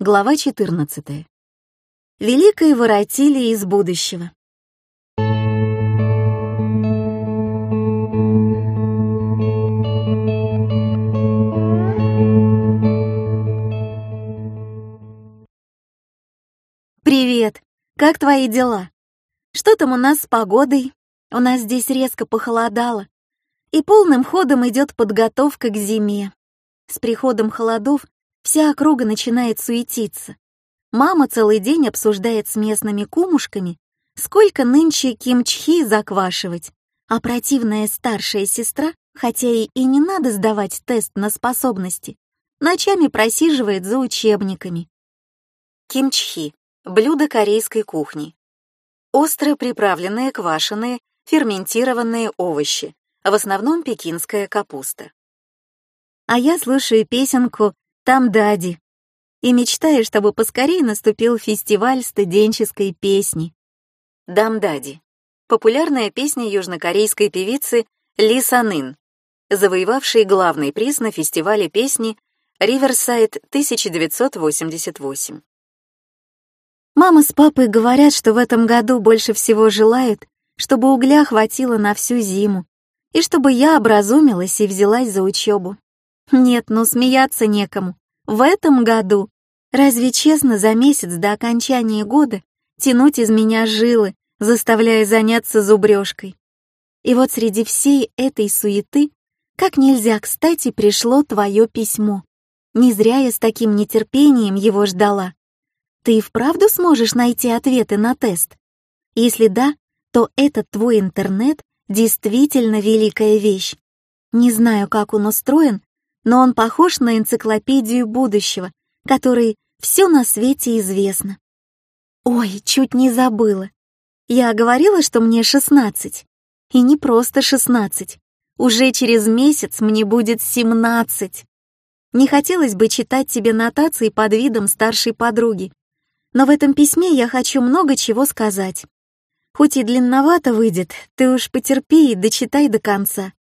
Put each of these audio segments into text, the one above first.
Глава 14. Великой воротили из будущего. Привет! Как твои дела? Что там у нас с погодой? У нас здесь резко похолодало. И полным ходом идет подготовка к зиме. С приходом холодов Вся округа начинает суетиться. Мама целый день обсуждает с местными кумушками, сколько нынче кимчхи заквашивать, а противная старшая сестра, хотя ей и не надо сдавать тест на способности, ночами просиживает за учебниками. Кимчхи — блюдо корейской кухни. Остро приправленные квашеные, ферментированные овощи, в основном пекинская капуста. А я слушаю песенку там Дади. И мечтаю, чтобы поскорее наступил фестиваль студенческой песни. Дам Дади. Популярная песня южнокорейской певицы Ли Санын, завоевавшей главный приз на фестивале песни Riverside 1988. Мама с папой говорят, что в этом году больше всего желают, чтобы угля хватило на всю зиму, и чтобы я образумилась и взялась за учебу. Нет, ну смеяться некому. В этом году. Разве честно за месяц до окончания года тянуть из меня жилы, заставляя заняться зубрежкой? И вот среди всей этой суеты как нельзя кстати пришло твое письмо. Не зря я с таким нетерпением его ждала. Ты и вправду сможешь найти ответы на тест? Если да, то этот твой интернет действительно великая вещь. Не знаю, как он устроен, но он похож на энциклопедию будущего, которой все на свете известно. Ой, чуть не забыла. Я говорила, что мне 16. И не просто 16. Уже через месяц мне будет 17. Не хотелось бы читать тебе нотации под видом старшей подруги, но в этом письме я хочу много чего сказать. Хоть и длинновато выйдет, ты уж потерпи и дочитай до конца.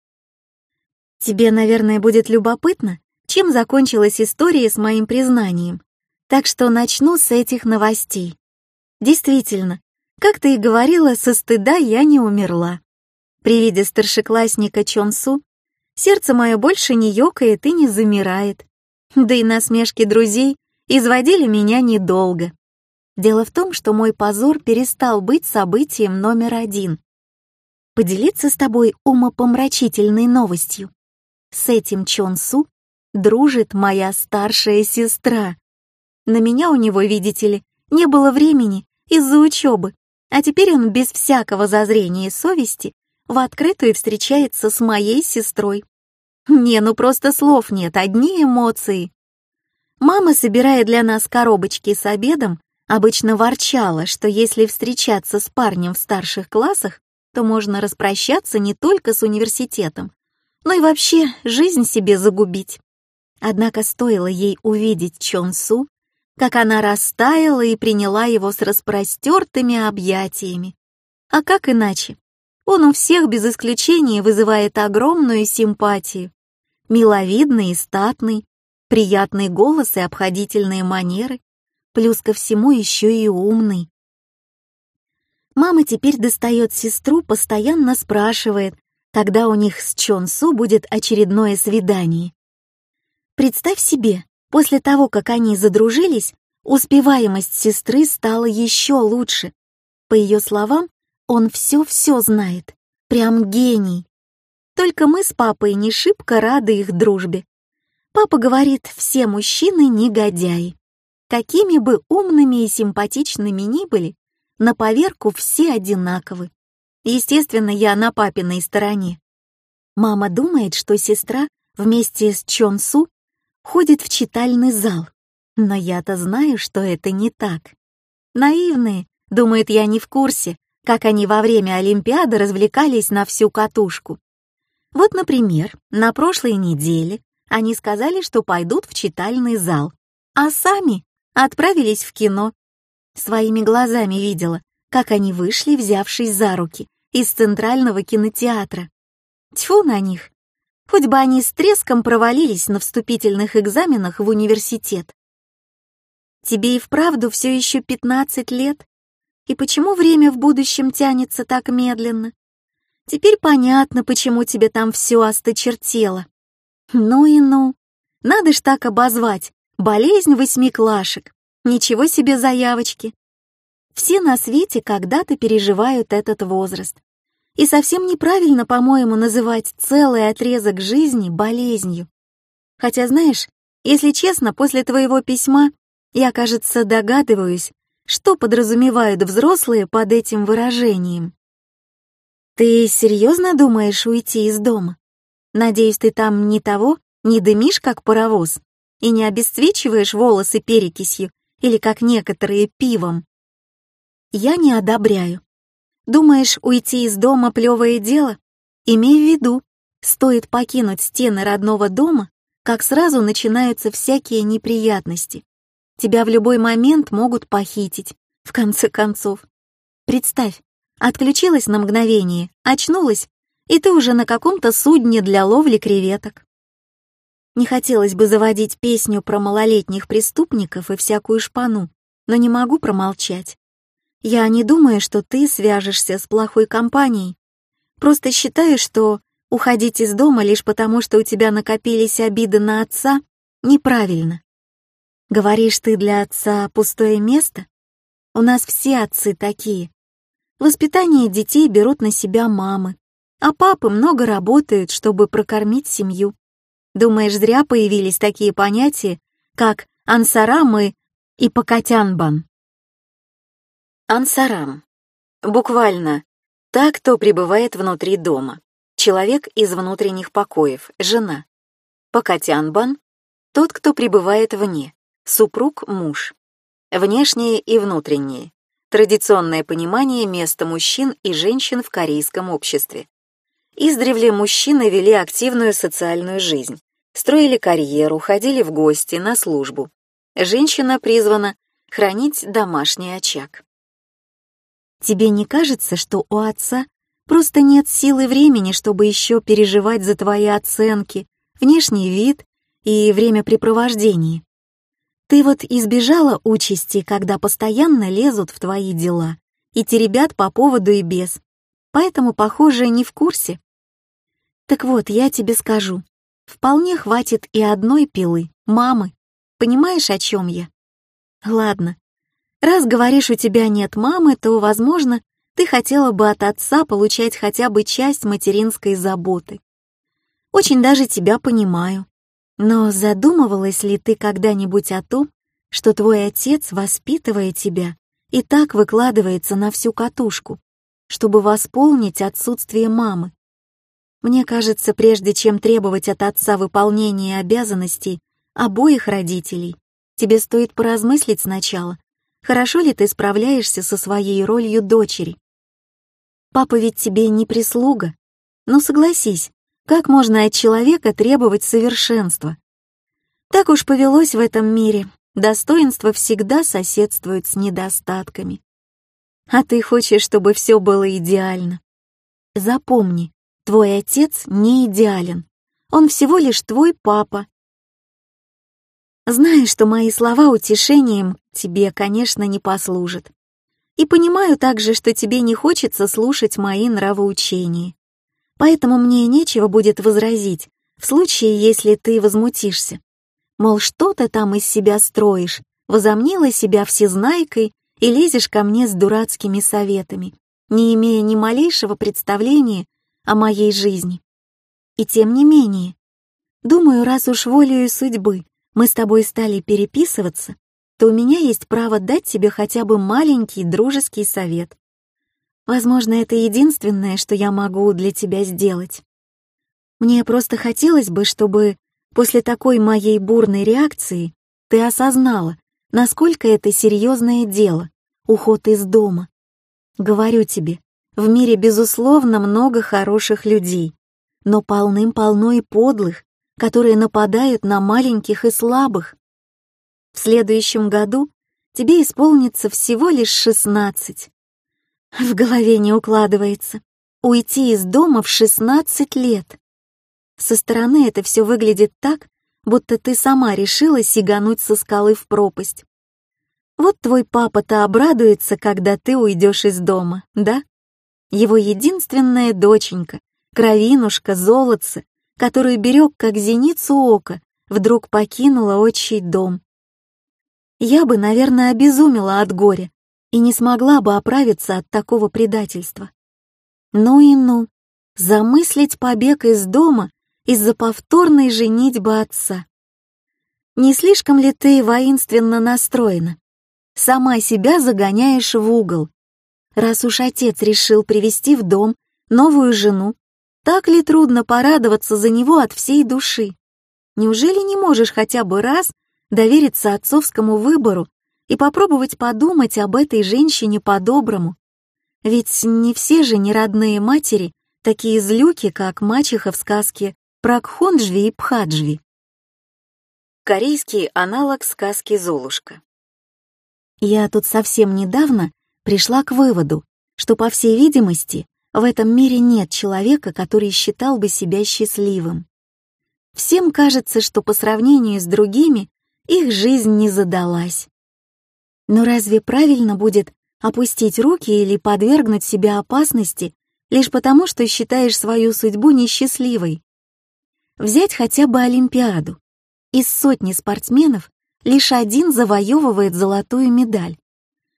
Тебе, наверное, будет любопытно, чем закончилась история с моим признанием. Так что начну с этих новостей. Действительно, как ты и говорила, со стыда я не умерла. При виде старшеклассника Чонсу сердце мое больше не ёкает и не замирает. Да и насмешки друзей изводили меня недолго. Дело в том, что мой позор перестал быть событием номер один. Поделиться с тобой умопомрачительной новостью. С этим Чон Су дружит моя старшая сестра. На меня у него, видите ли, не было времени из-за учебы, а теперь он без всякого зазрения совести в открытую встречается с моей сестрой. Не, ну просто слов нет, одни эмоции. Мама, собирая для нас коробочки с обедом, обычно ворчала, что если встречаться с парнем в старших классах, то можно распрощаться не только с университетом, но и вообще жизнь себе загубить. Однако стоило ей увидеть Чон Су, как она растаяла и приняла его с распростертыми объятиями. А как иначе? Он у всех без исключения вызывает огромную симпатию. Миловидный и статный, приятный голос и обходительные манеры, плюс ко всему еще и умный. Мама теперь достает сестру, постоянно спрашивает, когда у них с Чон Су будет очередное свидание. Представь себе, после того, как они задружились, успеваемость сестры стала еще лучше. По ее словам, он все-все знает. Прям гений. Только мы с папой не шибко рады их дружбе. Папа говорит, все мужчины негодяи. Какими бы умными и симпатичными ни были, на поверку все одинаковы. Естественно, я на папиной стороне. Мама думает, что сестра вместе с Чон Су ходит в читальный зал. Но я-то знаю, что это не так. Наивные, думает, я не в курсе, как они во время Олимпиады развлекались на всю катушку. Вот, например, на прошлой неделе они сказали, что пойдут в читальный зал, а сами отправились в кино. Своими глазами видела, как они вышли, взявшись за руки, из Центрального кинотеатра. Тьфу на них! Хоть бы они с треском провалились на вступительных экзаменах в университет. Тебе и вправду все еще 15 лет? И почему время в будущем тянется так медленно? Теперь понятно, почему тебе там все осточертело. Ну и ну. Надо ж так обозвать. Болезнь восьмиклашек. Ничего себе заявочки. Все на свете когда-то переживают этот возраст. И совсем неправильно, по-моему, называть целый отрезок жизни болезнью. Хотя, знаешь, если честно, после твоего письма я, кажется, догадываюсь, что подразумевают взрослые под этим выражением. Ты серьезно думаешь уйти из дома? Надеюсь, ты там не того, не дымишь, как паровоз, и не обесцвечиваешь волосы перекисью или, как некоторые, пивом. Я не одобряю. Думаешь, уйти из дома — плевое дело? Имей в виду, стоит покинуть стены родного дома, как сразу начинаются всякие неприятности. Тебя в любой момент могут похитить, в конце концов. Представь, отключилась на мгновение, очнулась, и ты уже на каком-то судне для ловли креветок. Не хотелось бы заводить песню про малолетних преступников и всякую шпану, но не могу промолчать. Я не думаю, что ты свяжешься с плохой компанией. Просто считаю, что уходить из дома лишь потому, что у тебя накопились обиды на отца, неправильно. Говоришь, ты для отца пустое место? У нас все отцы такие. Воспитание детей берут на себя мамы, а папы много работают, чтобы прокормить семью. Думаешь, зря появились такие понятия, как ансарам и ипокатянбан? Ансарам. Буквально «та, кто пребывает внутри дома». Человек из внутренних покоев, жена. Покатянбан — тот, кто пребывает вне, супруг, муж. Внешнее и внутреннее. Традиционное понимание места мужчин и женщин в корейском обществе. Издревле мужчины вели активную социальную жизнь, строили карьеру, ходили в гости, на службу. Женщина призвана хранить домашний очаг. Тебе не кажется, что у отца просто нет силы времени, чтобы еще переживать за твои оценки, внешний вид и времяпрепровождение? Ты вот избежала участи, когда постоянно лезут в твои дела и теребят по поводу и без, поэтому, похоже, не в курсе. Так вот, я тебе скажу, вполне хватит и одной пилы, мамы. Понимаешь, о чем я? Ладно, Раз говоришь, у тебя нет мамы, то, возможно, ты хотела бы от отца получать хотя бы часть материнской заботы. Очень даже тебя понимаю. Но задумывалась ли ты когда-нибудь о том, что твой отец, воспитывая тебя, и так выкладывается на всю катушку, чтобы восполнить отсутствие мамы? Мне кажется, прежде чем требовать от отца выполнения обязанностей обоих родителей, тебе стоит поразмыслить сначала, Хорошо ли ты справляешься со своей ролью дочери? Папа ведь тебе не прислуга. Ну согласись, как можно от человека требовать совершенства? Так уж повелось в этом мире. Достоинство всегда соседствует с недостатками. А ты хочешь, чтобы все было идеально. Запомни, твой отец не идеален. Он всего лишь твой папа, Знаю, что мои слова утешением тебе, конечно, не послужат. И понимаю также, что тебе не хочется слушать мои нравоучения. Поэтому мне нечего будет возразить, в случае, если ты возмутишься. Мол, что ты там из себя строишь, возомнила себя всезнайкой и лезешь ко мне с дурацкими советами, не имея ни малейшего представления о моей жизни. И тем не менее, думаю, раз уж волею судьбы мы с тобой стали переписываться, то у меня есть право дать тебе хотя бы маленький дружеский совет. Возможно, это единственное, что я могу для тебя сделать. Мне просто хотелось бы, чтобы после такой моей бурной реакции ты осознала, насколько это серьезное дело — уход из дома. Говорю тебе, в мире, безусловно, много хороших людей, но полным-полно и подлых, которые нападают на маленьких и слабых. В следующем году тебе исполнится всего лишь шестнадцать. В голове не укладывается. Уйти из дома в шестнадцать лет. Со стороны это все выглядит так, будто ты сама решила сигануть со скалы в пропасть. Вот твой папа-то обрадуется, когда ты уйдешь из дома, да? Его единственная доченька, кровинушка, золотце, которую берег как зеницу ока, вдруг покинула отчий дом. Я бы, наверное, обезумела от горя и не смогла бы оправиться от такого предательства. Ну и ну, замыслить побег из дома из-за повторной женитьбы отца. Не слишком ли ты воинственно настроена? Сама себя загоняешь в угол. Раз уж отец решил привести в дом новую жену, так ли трудно порадоваться за него от всей души? Неужели не можешь хотя бы раз довериться отцовскому выбору и попробовать подумать об этой женщине по-доброму? Ведь не все же неродные матери такие злюки, как мачеха в сказке про Кхонджви и Пхаджви. Корейский аналог сказки «Золушка». Я тут совсем недавно пришла к выводу, что, по всей видимости, в этом мире нет человека, который считал бы себя счастливым. Всем кажется, что по сравнению с другими их жизнь не задалась. Но разве правильно будет опустить руки или подвергнуть себя опасности лишь потому, что считаешь свою судьбу несчастливой? Взять хотя бы Олимпиаду. Из сотни спортсменов лишь один завоевывает золотую медаль.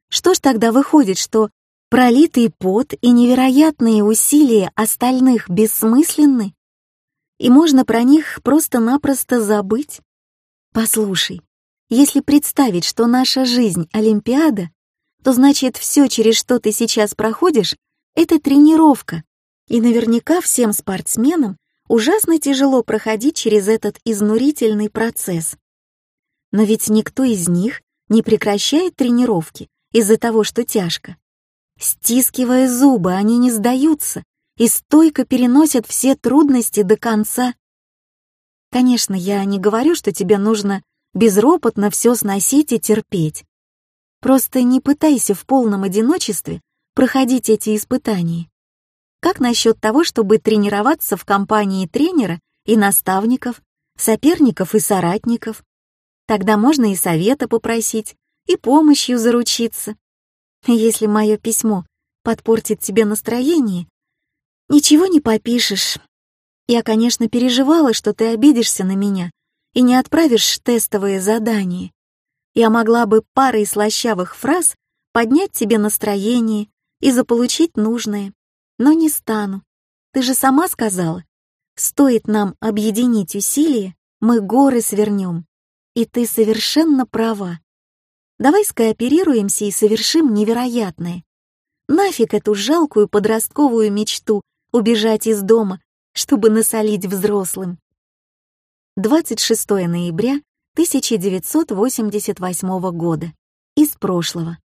Что ж тогда выходит, что пролитый пот и невероятные усилия остальных бессмысленны? и можно про них просто-напросто забыть. Послушай, если представить, что наша жизнь — Олимпиада, то значит все, через что ты сейчас проходишь, это тренировка. И наверняка всем спортсменам ужасно тяжело проходить через этот изнурительный процесс. Но ведь никто из них не прекращает тренировки из-за того, что тяжко. Стискивая зубы, они не сдаются и стойко переносят все трудности до конца. Конечно, я не говорю, что тебе нужно безропотно все сносить и терпеть. Просто не пытайся в полном одиночестве проходить эти испытания. Как насчет того, чтобы тренироваться в компании тренера и наставников, соперников и соратников? Тогда можно и совета попросить, и помощью заручиться. Если мое письмо подпортит тебе настроение, Ничего не попишешь. Я, конечно, переживала, что ты обидишься на меня и не отправишь тестовые задания. Я могла бы парой слащавых фраз поднять тебе настроение и заполучить нужное, но не стану. Ты же сама сказала, стоит нам объединить усилия, мы горы свернем. И ты совершенно права. Давай скооперируемся и совершим невероятное. Нафиг эту жалкую подростковую мечту убежать из дома, чтобы насолить взрослым. 26 ноября 1988 года. Из прошлого.